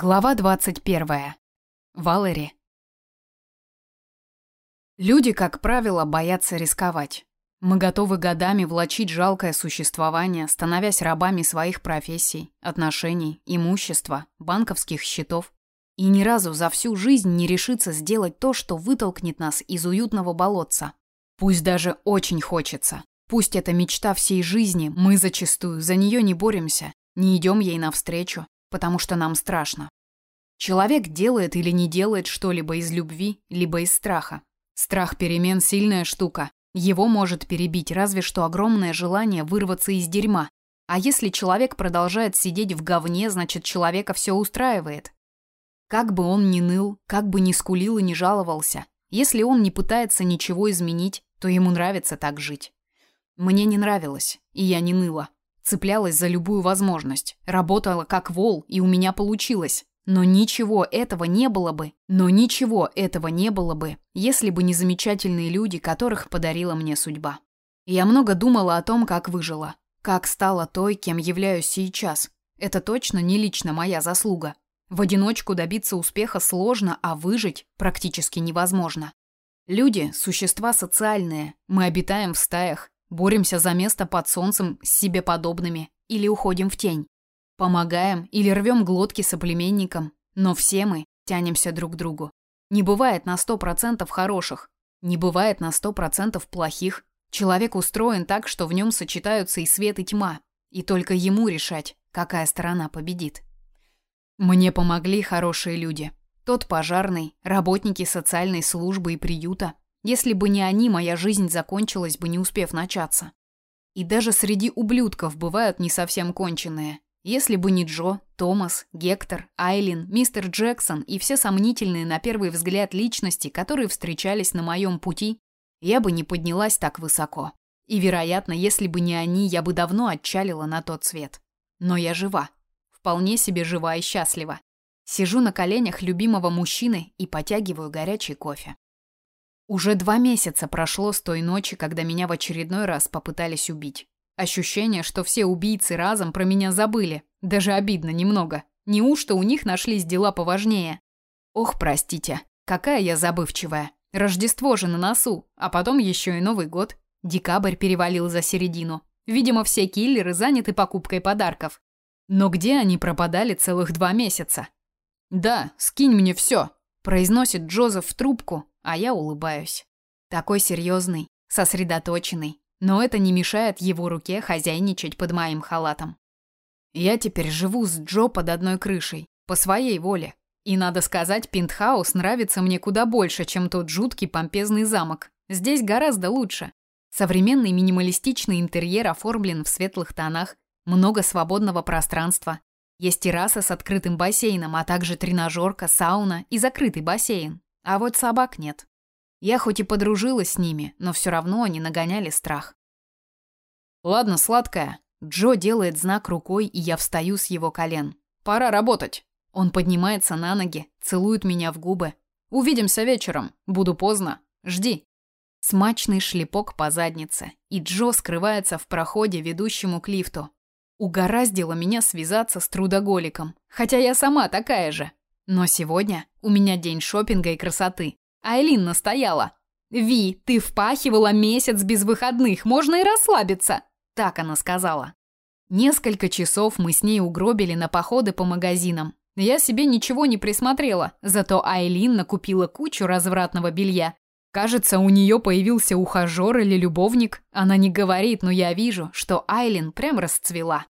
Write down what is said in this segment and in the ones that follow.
Глава 21. Валери. Люди, как правило, боятся рисковать. Мы готовы годами влачить жалкое существование, становясь рабами своих профессий, отношений, имущества, банковских счетов. И ни разу за всю жизнь не решиться сделать то, что вытолкнет нас из уютного болотца. Пусть даже очень хочется. Пусть это мечта всей жизни, мы зачастую за нее не боремся, не идем ей навстречу, потому что нам страшно. Человек делает или не делает что-либо из любви, либо из страха. Страх перемен – сильная штука. Его может перебить разве что огромное желание вырваться из дерьма. А если человек продолжает сидеть в говне, значит, человека все устраивает. Как бы он ни ныл, как бы ни скулил и не жаловался, если он не пытается ничего изменить, то ему нравится так жить. Мне не нравилось, и я не ныла. Цеплялась за любую возможность. Работала как вол, и у меня получилось. Но ничего этого не было бы. Но ничего этого не было бы, если бы не замечательные люди, которых подарила мне судьба. Я много думала о том, как выжила. Как стала той, кем являюсь сейчас. Это точно не лично моя заслуга. В одиночку добиться успеха сложно, а выжить практически невозможно. Люди – существа социальные. Мы обитаем в стаях, Боремся за место под солнцем с себе подобными или уходим в тень. Помогаем или рвем глотки соплеменникам, но все мы тянемся друг к другу. Не бывает на сто процентов хороших, не бывает на сто процентов плохих. Человек устроен так, что в нем сочетаются и свет, и тьма, и только ему решать, какая сторона победит. Мне помогли хорошие люди. Тот пожарный, работники социальной службы и приюта, если бы не они, моя жизнь закончилась бы, не успев начаться. И даже среди ублюдков бывают не совсем конченые. Если бы не Джо, Томас, Гектор, Айлин, мистер Джексон и все сомнительные на первый взгляд личности, которые встречались на моем пути, я бы не поднялась так высоко. И, вероятно, если бы не они, я бы давно отчалила на тот свет. Но я жива. Вполне себе жива и счастлива. Сижу на коленях любимого мужчины и потягиваю горячий кофе. Уже два месяца прошло с той ночи, когда меня в очередной раз попытались убить. Ощущение, что все убийцы разом про меня забыли. Даже обидно немного. Неужто у них нашлись дела поважнее? Ох, простите, какая я забывчивая. Рождество же на носу, а потом еще и Новый год. Декабрь перевалил за середину. Видимо, все киллеры заняты покупкой подарков. Но где они пропадали целых два месяца? «Да, скинь мне все», – произносит Джозеф в трубку, а я улыбаюсь. Такой серьезный, сосредоточенный, но это не мешает его руке хозяйничать под моим халатом. Я теперь живу с Джо под одной крышей, по своей воле. И надо сказать, пентхаус нравится мне куда больше, чем тот жуткий помпезный замок. Здесь гораздо лучше. Современный минималистичный интерьер оформлен в светлых тонах, много свободного пространства. Есть терраса с открытым бассейном, а также тренажерка, сауна и закрытый бассейн. А вот собак нет. Я хоть и подружилась с ними, но все равно они нагоняли страх. Ладно, сладкая. Джо делает знак рукой, и я встаю с его колен. Пора работать. Он поднимается на ноги, целует меня в губы. Увидимся вечером. Буду поздно. Жди. Смачный шлепок по заднице, и Джо скрывается в проходе, ведущему к лифту. Угораздило меня связаться с трудоголиком, хотя я сама такая же. Но сегодня у меня день шопинга и красоты. Айлин настояла. «Ви, ты впахивала месяц без выходных, можно и расслабиться», – так она сказала. Несколько часов мы с ней угробили на походы по магазинам. Я себе ничего не присмотрела, зато Айлин накупила кучу развратного белья. Кажется, у нее появился ухажер или любовник. Она не говорит, но я вижу, что Айлин прям расцвела.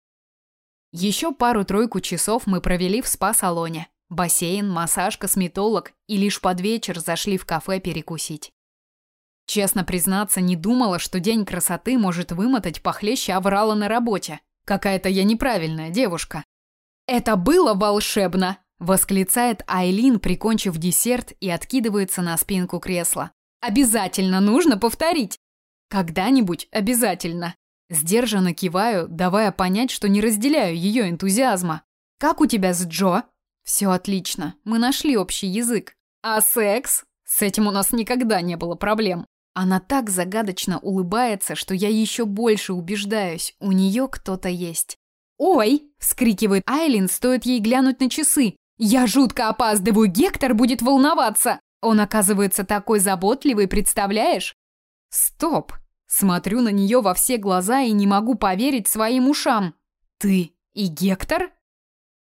Еще пару-тройку часов мы провели в спа-салоне. Бассейн, массаж, косметолог и лишь под вечер зашли в кафе перекусить. Честно признаться, не думала, что день красоты может вымотать похлеще аврала на работе. Какая-то я неправильная девушка. Это было волшебно, восклицает Айлин, прикончив десерт и откидывается на спинку кресла. Обязательно нужно повторить. Когда-нибудь обязательно. Сдержанно киваю, давая понять, что не разделяю ее энтузиазма. Как у тебя с Джо? Все отлично, мы нашли общий язык. А секс? С этим у нас никогда не было проблем. Она так загадочно улыбается, что я еще больше убеждаюсь, у нее кто-то есть. «Ой!» – вскрикивает Айлин, стоит ей глянуть на часы. Я жутко опаздываю, Гектор будет волноваться. Он оказывается такой заботливый, представляешь? Стоп. Смотрю на нее во все глаза и не могу поверить своим ушам. Ты и Гектор?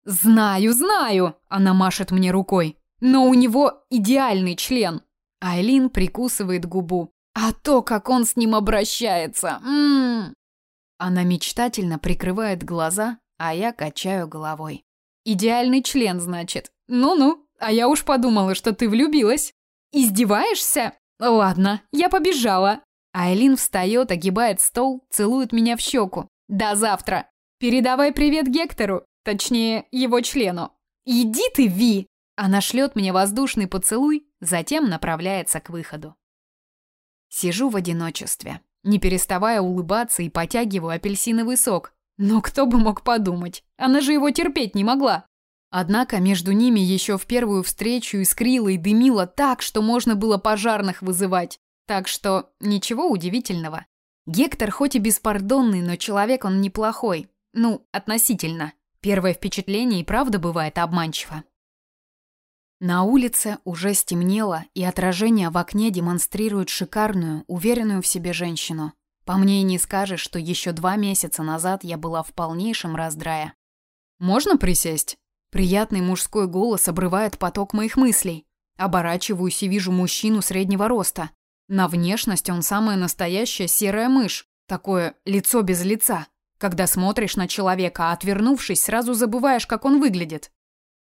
Знаю, знаю, она машет мне рукой. Но у него идеальный член. Айлин прикусывает губу. А то, как он с ним обращается. М -м -м. Она мечтательно прикрывает глаза, а я качаю головой. Идеальный член, значит. Ну-ну, а я уж подумала, что ты влюбилась. Издеваешься? Ладно, я побежала. Айлин встает, огибает стол, целует меня в щеку. До завтра. Передавай привет Гектору, точнее, его члену. Иди ты, Ви. Она шлет мне воздушный поцелуй, затем направляется к выходу. Сижу в одиночестве, не переставая улыбаться и потягиваю апельсиновый сок. Но кто бы мог подумать, она же его терпеть не могла. Однако между ними еще в первую встречу искрило и дымило так, что можно было пожарных вызывать. Так что ничего удивительного. Гектор хоть и беспардонный, но человек он неплохой. Ну, относительно. Первое впечатление и правда бывает обманчиво. На улице уже стемнело, и отражение в окне демонстрирует шикарную, уверенную в себе женщину. По мне и не скажешь, что еще два месяца назад я была в полнейшем раздрае. «Можно присесть?» Приятный мужской голос обрывает поток моих мыслей. Оборачиваюсь и вижу мужчину среднего роста. На внешность он самая настоящая серая мышь. Такое лицо без лица. Когда смотришь на человека, а отвернувшись, сразу забываешь, как он выглядит.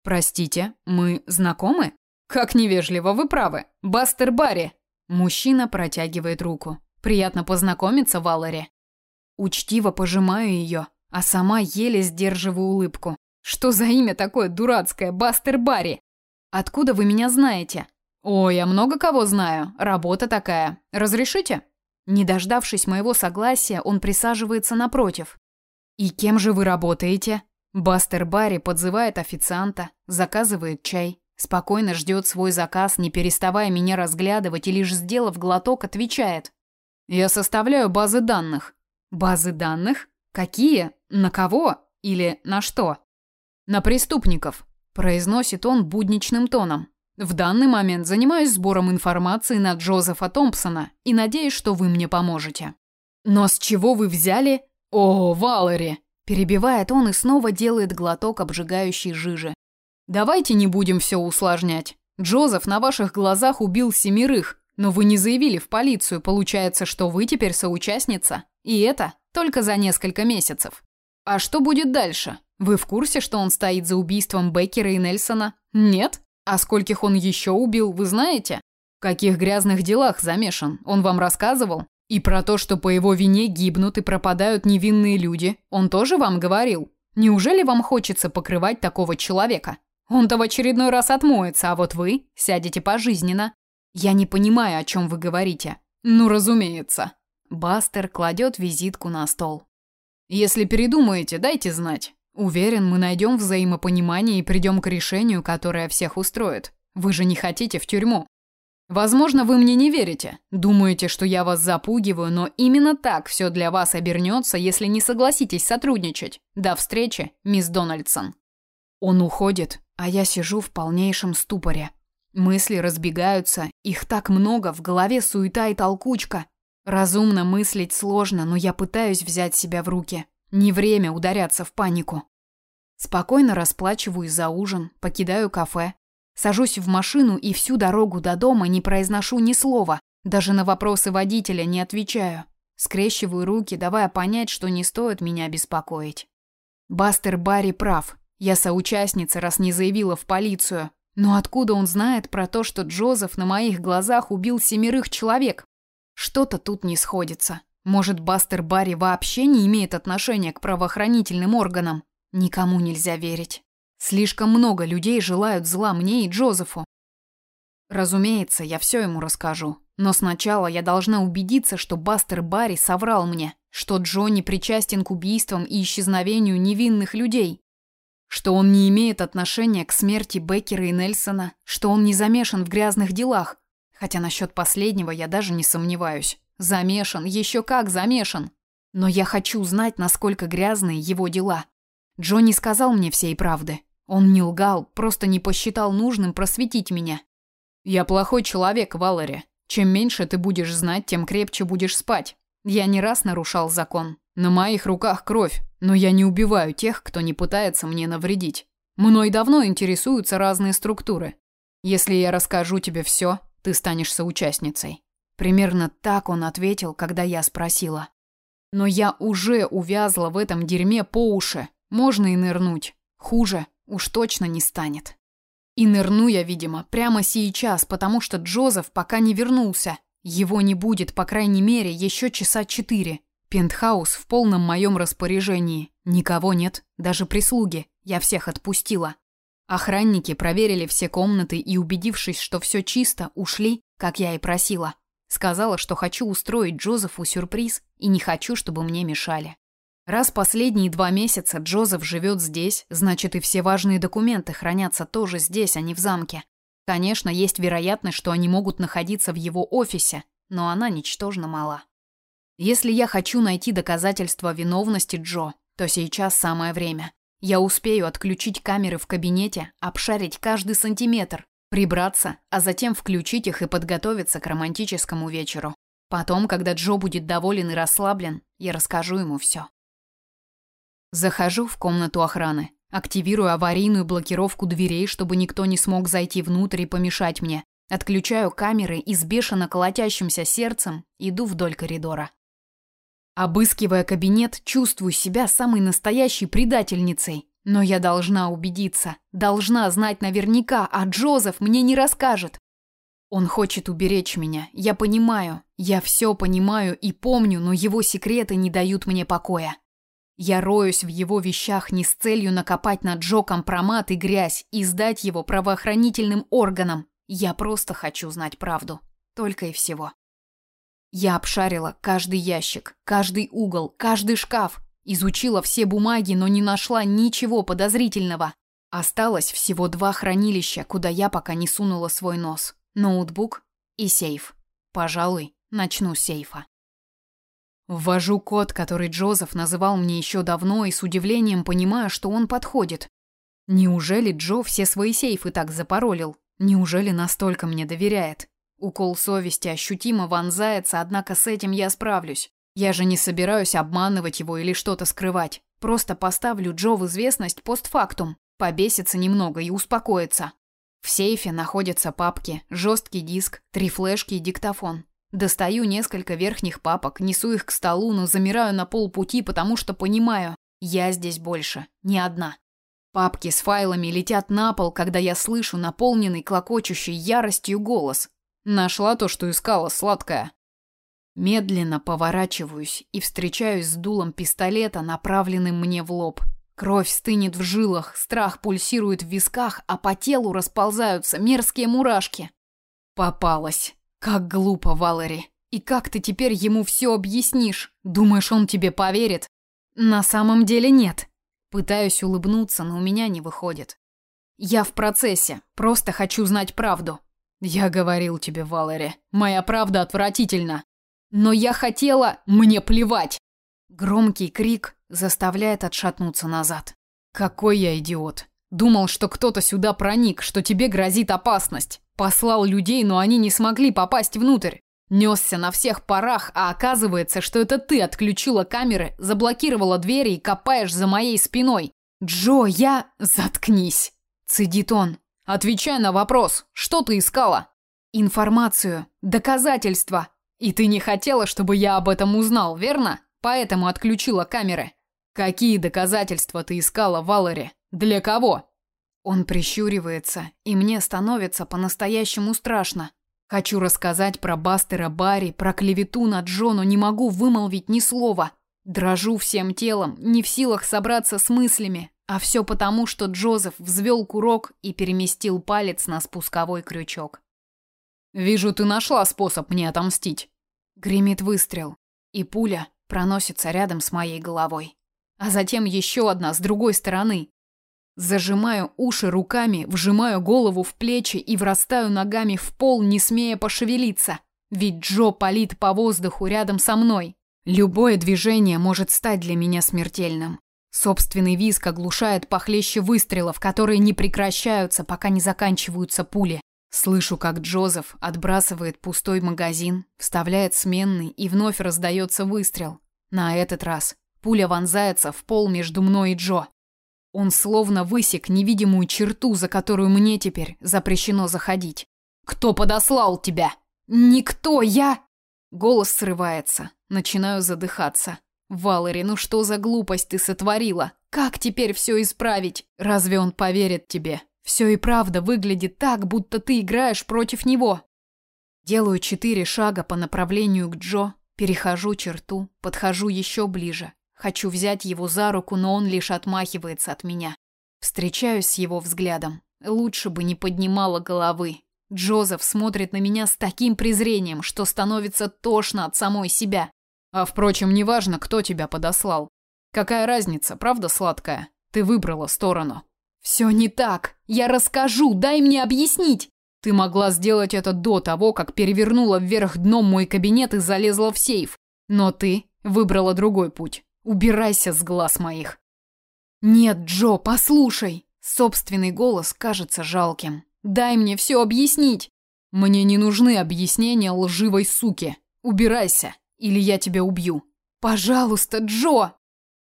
«Простите, мы знакомы?» «Как невежливо, вы правы. Бастер Барри!» Мужчина протягивает руку. «Приятно познакомиться, Валери». Учтиво пожимаю ее, а сама еле сдерживаю улыбку. «Что за имя такое дурацкое, Бастер Барри?» «Откуда вы меня знаете?» «Ой, я много кого знаю. Работа такая. Разрешите?» Не дождавшись моего согласия, он присаживается напротив. «И кем же вы работаете?» Бастер Барри подзывает официанта, заказывает чай, спокойно ждет свой заказ, не переставая меня разглядывать и лишь сделав глоток, отвечает. «Я составляю базы данных». «Базы данных? Какие? На кого? Или на что?» «На преступников», – произносит он будничным тоном. «В данный момент занимаюсь сбором информации на Джозефа Томпсона и надеюсь, что вы мне поможете». «Но с чего вы взяли?» «О, Валери!» Перебивает он и снова делает глоток обжигающей жижи. Давайте не будем все усложнять. Джозеф на ваших глазах убил семерых, но вы не заявили в полицию, получается, что вы теперь соучастница. И это только за несколько месяцев. А что будет дальше? Вы в курсе, что он стоит за убийством Беккера и Нельсона? Нет? А скольких он еще убил, вы знаете? В каких грязных делах замешан? Он вам рассказывал? И про то, что по его вине гибнут и пропадают невинные люди, он тоже вам говорил? Неужели вам хочется покрывать такого человека? Он-то в очередной раз отмоется, а вот вы сядете пожизненно. Я не понимаю, о чем вы говорите. Ну, разумеется. Бастер кладет визитку на стол. Если передумаете, дайте знать. Уверен, мы найдем взаимопонимание и придем к решению, которое всех устроит. Вы же не хотите в тюрьму. Возможно, вы мне не верите. Думаете, что я вас запугиваю, но именно так все для вас обернется, если не согласитесь сотрудничать. До встречи, мисс Дональдсон. Он уходит, а я сижу в полнейшем ступоре. Мысли разбегаются, их так много, в голове суета и толкучка. Разумно мыслить сложно, но я пытаюсь взять себя в руки. Не время ударяться в панику. Спокойно расплачиваюсь за ужин, покидаю кафе, Сажусь в машину и всю дорогу до дома не произношу ни слова, даже на вопросы водителя не отвечаю. Скрещиваю руки, давая понять, что не стоит меня беспокоить. Бастер Барри прав. Я соучастница, раз не заявила в полицию. Но откуда он знает про то, что Джозеф на моих глазах убил семерых человек? Что-то тут не сходится. Может, Бастер Барри вообще не имеет отношения к правоохранительным органам? Никому нельзя верить. Слишком много людей желают зла мне и Джозефу. Разумеется, я все ему расскажу. Но сначала я должна убедиться, что Бастер Барри соврал мне, что Джонни причастен к убийствам и исчезновению невинных людей, что он не имеет отношения к смерти Беккера и Нельсона, что он не замешан в грязных делах. Хотя насчет последнего я даже не сомневаюсь. Замешан, еще как замешан. Но я хочу знать, насколько грязные его дела. Джонни сказал мне всей правды. Он не лгал, просто не посчитал нужным просветить меня. Я плохой человек, Валери. Чем меньше ты будешь знать, тем крепче будешь спать. Я не раз нарушал закон. На моих руках кровь, но я не убиваю тех, кто не пытается мне навредить. Мной давно интересуются разные структуры. Если я расскажу тебе все, ты станешь соучастницей. Примерно так он ответил, когда я спросила. Но я уже увязла в этом дерьме по уши. Можно и нырнуть. Хуже уж точно не станет. И нырну я, видимо, прямо сейчас, потому что Джозеф пока не вернулся. Его не будет, по крайней мере, еще часа четыре. Пентхаус в полном моем распоряжении. Никого нет, даже прислуги. Я всех отпустила. Охранники проверили все комнаты и, убедившись, что все чисто, ушли, как я и просила. Сказала, что хочу устроить Джозефу сюрприз и не хочу, чтобы мне мешали. Раз последние два месяца Джозеф живет здесь, значит и все важные документы хранятся тоже здесь, а не в замке. Конечно, есть вероятность, что они могут находиться в его офисе, но она ничтожно мала. Если я хочу найти доказательства виновности Джо, то сейчас самое время. Я успею отключить камеры в кабинете, обшарить каждый сантиметр, прибраться, а затем включить их и подготовиться к романтическому вечеру. Потом, когда Джо будет доволен и расслаблен, я расскажу ему все. Захожу в комнату охраны, активирую аварийную блокировку дверей, чтобы никто не смог зайти внутрь и помешать мне. Отключаю камеры и с бешено колотящимся сердцем иду вдоль коридора. Обыскивая кабинет, чувствую себя самой настоящей предательницей. Но я должна убедиться, должна знать наверняка, а Джозеф мне не расскажет. Он хочет уберечь меня, я понимаю, я все понимаю и помню, но его секреты не дают мне покоя. Я роюсь в его вещах не с целью накопать на Джо компромат и грязь и сдать его правоохранительным органам. Я просто хочу знать правду. Только и всего. Я обшарила каждый ящик, каждый угол, каждый шкаф, изучила все бумаги, но не нашла ничего подозрительного. Осталось всего два хранилища, куда я пока не сунула свой нос. Ноутбук и сейф. Пожалуй, начну с сейфа. Ввожу код, который Джозеф называл мне еще давно, и с удивлением понимаю, что он подходит. Неужели Джо все свои сейфы так запаролил? Неужели настолько мне доверяет? Укол совести ощутимо вонзается, однако с этим я справлюсь. Я же не собираюсь обманывать его или что-то скрывать. Просто поставлю Джо в известность постфактум, побесится немного и успокоится. В сейфе находятся папки, жесткий диск, три флешки и диктофон. Достаю несколько верхних папок, несу их к столу, но замираю на полпути, потому что понимаю, я здесь больше, не одна. Папки с файлами летят на пол, когда я слышу наполненный клокочущей яростью голос. Нашла то, что искала, сладкая. Медленно поворачиваюсь и встречаюсь с дулом пистолета, направленным мне в лоб. Кровь стынет в жилах, страх пульсирует в висках, а по телу расползаются мерзкие мурашки. Попалась. Как глупо, Валери. И как ты теперь ему все объяснишь? Думаешь, он тебе поверит? На самом деле нет. Пытаюсь улыбнуться, но у меня не выходит. Я в процессе, просто хочу знать правду. Я говорил тебе, Валери, моя правда отвратительна. Но я хотела, мне плевать. Громкий крик заставляет отшатнуться назад. Какой я идиот. Думал, что кто-то сюда проник, что тебе грозит опасность. Послал людей, но они не смогли попасть внутрь. Несся на всех парах, а оказывается, что это ты отключила камеры, заблокировала двери и копаешь за моей спиной. Джо, я... Заткнись. Цедит он. Отвечай на вопрос. Что ты искала? Информацию, доказательства. И ты не хотела, чтобы я об этом узнал, верно? Поэтому отключила камеры. Какие доказательства ты искала, Валери? Для кого? Он прищуривается, и мне становится по-настоящему страшно. Хочу рассказать про Бастера Барри, про клевету на Джону, не могу вымолвить ни слова. Дрожу всем телом, не в силах собраться с мыслями, а все потому, что Джозеф взвел курок и переместил палец на спусковой крючок. «Вижу, ты нашла способ мне отомстить». Гремит выстрел, и пуля проносится рядом с моей головой. А затем еще одна с другой стороны. Зажимаю уши руками, вжимаю голову в плечи и врастаю ногами в пол, не смея пошевелиться. Ведь Джо палит по воздуху рядом со мной. Любое движение может стать для меня смертельным. Собственный визг оглушает похлеще выстрелов, которые не прекращаются, пока не заканчиваются пули. Слышу, как Джозеф отбрасывает пустой магазин, вставляет сменный и вновь раздается выстрел. На этот раз пуля вонзается в пол между мной и Джо. Он словно высек невидимую черту, за которую мне теперь запрещено заходить. «Кто подослал тебя?» «Никто, я...» Голос срывается. Начинаю задыхаться. «Валери, ну что за глупость ты сотворила? Как теперь все исправить? Разве он поверит тебе? Все и правда выглядит так, будто ты играешь против него». Делаю четыре шага по направлению к Джо, перехожу черту, подхожу еще ближе. Хочу взять его за руку, но он лишь отмахивается от меня. Встречаюсь с его взглядом. Лучше бы не поднимала головы. Джозеф смотрит на меня с таким презрением, что становится тошно от самой себя. А впрочем, неважно, кто тебя подослал. Какая разница, правда, сладкая? Ты выбрала сторону. Все не так. Я расскажу, дай мне объяснить. Ты могла сделать это до того, как перевернула вверх дном мой кабинет и залезла в сейф. Но ты выбрала другой путь. Убирайся с глаз моих. Нет, Джо, послушай. Собственный голос кажется жалким. Дай мне все объяснить. Мне не нужны объяснения лживой суки. Убирайся, или я тебя убью. Пожалуйста, Джо.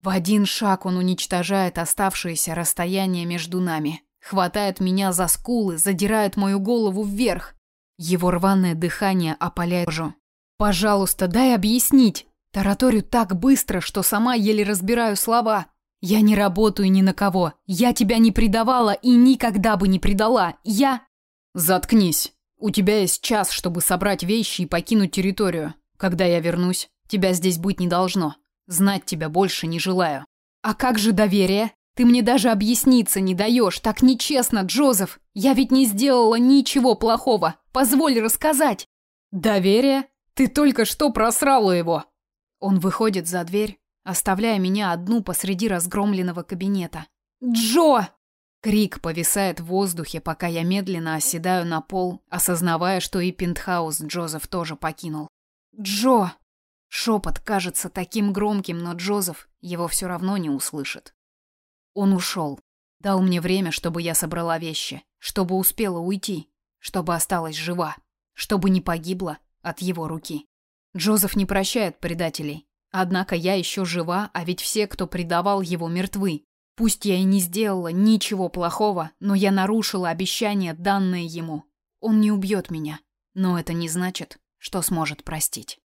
В один шаг он уничтожает оставшееся расстояние между нами, хватает меня за скулы, задирает мою голову вверх. Его рваное дыхание опаляет кожу. Пожалуйста, дай объяснить. Тараторю так быстро, что сама еле разбираю слова. Я не работаю ни на кого. Я тебя не предавала и никогда бы не предала. Я Заткнись. У тебя есть час, чтобы собрать вещи и покинуть территорию. Когда я вернусь, тебя здесь быть не должно. Знать тебя больше не желаю. А как же доверие? Ты мне даже объясниться не даешь. Так нечестно, Джозеф. Я ведь не сделала ничего плохого. Позволь рассказать. Доверие? Ты только что просрала его. Он выходит за дверь, оставляя меня одну посреди разгромленного кабинета. «Джо!» Крик повисает в воздухе, пока я медленно оседаю на пол, осознавая, что и пентхаус Джозеф тоже покинул. «Джо!» Шепот кажется таким громким, но Джозеф его все равно не услышит. Он ушел. Дал мне время, чтобы я собрала вещи, чтобы успела уйти, чтобы осталась жива, чтобы не погибла от его руки. Джозеф не прощает предателей, Однако я еще жива, а ведь все, кто предавал его, мертвы. Пусть я и не сделала ничего плохого, но я нарушила обещание, данное ему. Он не убьет меня, но это не значит, что сможет простить.